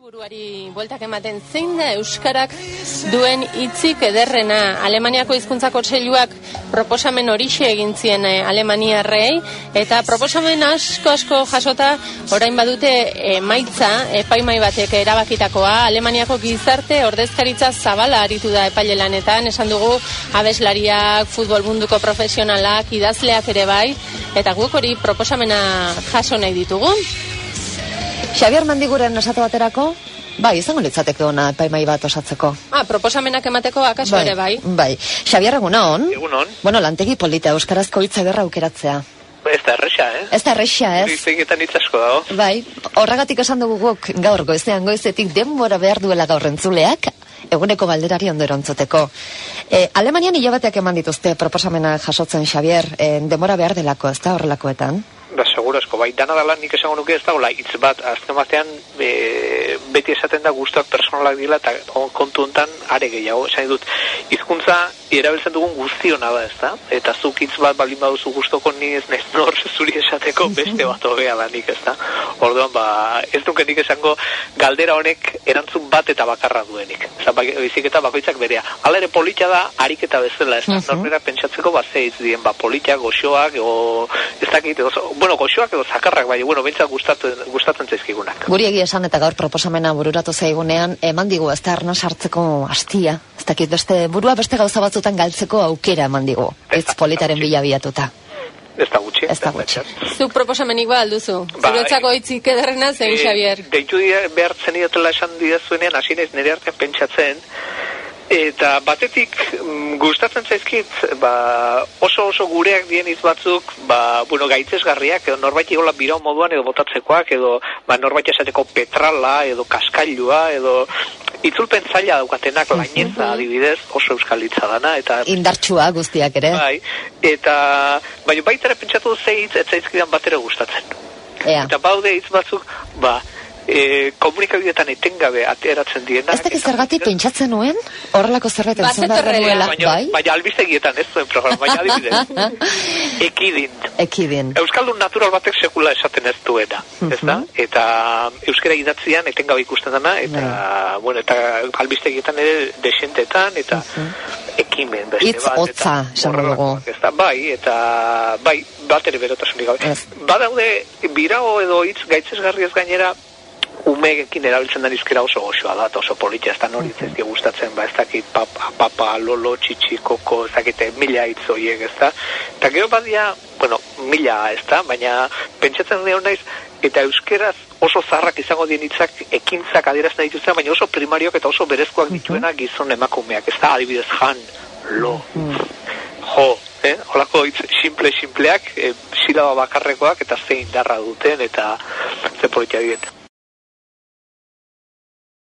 Buruari bueltak ematen zein da Euskarak duen hitzik ederrena. Alemaniako hizkuntza kontseiluak proposamen horixe egin zien eh, Alemaniarrei eta proposamen asko asko jasota orain badute emaitza epaimai batek erabakitakoa Alemaniako gizarte ordezkaritza zabala aritu da epaile lanetan esan dugu abeslariak, futbol munduko profesionalak, idazleak ere bai eta guk hori proposamena jaso nahi ditugu. Xabier Mandiguren esate baterako, bai, izango litzateke ona epaimai bat osatzeko. Ah, proposamenak emateko akaso ere bai. Bai, Xabier egunon. Egunon. Bueno, lantegi polita euskarazko hitza ederra aukeratzea. Ez da erresa, eh? Ez da erresa, ez? Riztegetan hitz asko dago. Bai, horregatik esan dugu guk gaur goizean goizetik denbora behar duela gaur entzuleak, eguneko galderari ondo. E, Alemanian hilabateak eman dituzte proposamena jasotzen Xabier, e, denbora behar delako, ez da horrelakoetan? Ba, seguro bai, dana dala nik esango nuke ez dagoela hitz bat, azken batean e, beti esaten da guztuak personalak dila eta kontu hontan are gehiago, esan dut, hizkuntza erabiltzen dugun guztiona da, ez da? Eta zuk hitz bat balin baduzu guztoko ni ez naiz nor zuri esateko beste bat hobea da nik, ez da? Orduan, ba, ez duke nik esango galdera honek erantzun bat eta bakarra duenik. Eta bizik eta bakoitzak berea. Hala ere polita da, ariketa bezala, ez da? Norbera pentsatzeko, ba, zeiz dien, ba, polita, goxoak, o, ez dakit, bueno, goxoak edo zakarrak, bai, bueno, bintzat gustatzen, gustatzen zaizkigunak. Guri egia esan eta gaur proposamena bururatu zaigunean, eman digu ez da arna sartzeko hastia. Ez dakit beste, burua beste gauza batzutan galtzeko aukera eman digu. Ez politaren bila biatuta. Ez da gutxi. Ez da gutxi. Zuk proposamenik ba alduzu. Bai. Zuretzako hitzik ederrena zein, Xavier. Deitu dira, behar zenidotela esan didazuenean, hasi naiz nire artean pentsatzen, Eta batetik mm, gustatzen zaizkit, ba, oso oso gureak dien hitz batzuk, ba, bueno, gaitzesgarriak edo norbait igola bira moduan edo botatzekoak edo ba, norbait esateko petrala edo kaskailua edo itzulpen zaila daukatenak laineza adibidez oso euskal hitza dana eta Indartsua guztiak ere. bai, eta baina baita ere pentsatu zeitz ez zaizkidan batera gustatzen. Ea. Eta baude hitz batzuk, ba, e, komunikabideetan etengabe ateratzen dienak. Ez dakit zergatik pentsatzen nuen, horrelako zerbait entzun behar Baina, bai? baina albistegietan ez zuen programa, baina adibidez. Ekidin. Ekidin. Euskaldun natural batek sekula esaten ez duena, ez da? Eta euskara idatzian etengabe ikusten dana, eta, bueno, eta albistegietan ere desentetan, eta ekimen beste Hitz bat. hotza, eta esango dugu. bai, eta, bai, bat ere berotasunik gabe. Badaude, birago edo hitz gaitzesgarri ez gainera, umeekin erabiltzen den izkera oso goxoa da, oso politia, ez da nori zaizki gustatzen, ba, ez dakit papa, papa, lolo, txitsi, koko, ez dakit, mila hitz horiek, ez da. Eta gero badia, bueno, mila, ez da, baina pentsatzen dira naiz, eta euskeraz oso zaharrak izango dien hitzak ekintzak adierazten dituzten, baina oso primariok eta oso berezkoak dituenak gizon emakumeak, ez da, adibidez, jan, lo, jo, eh? Olako hitz simple-simpleak, eh, silaba bakarrekoak eta zein darra duten eta ze politia dien.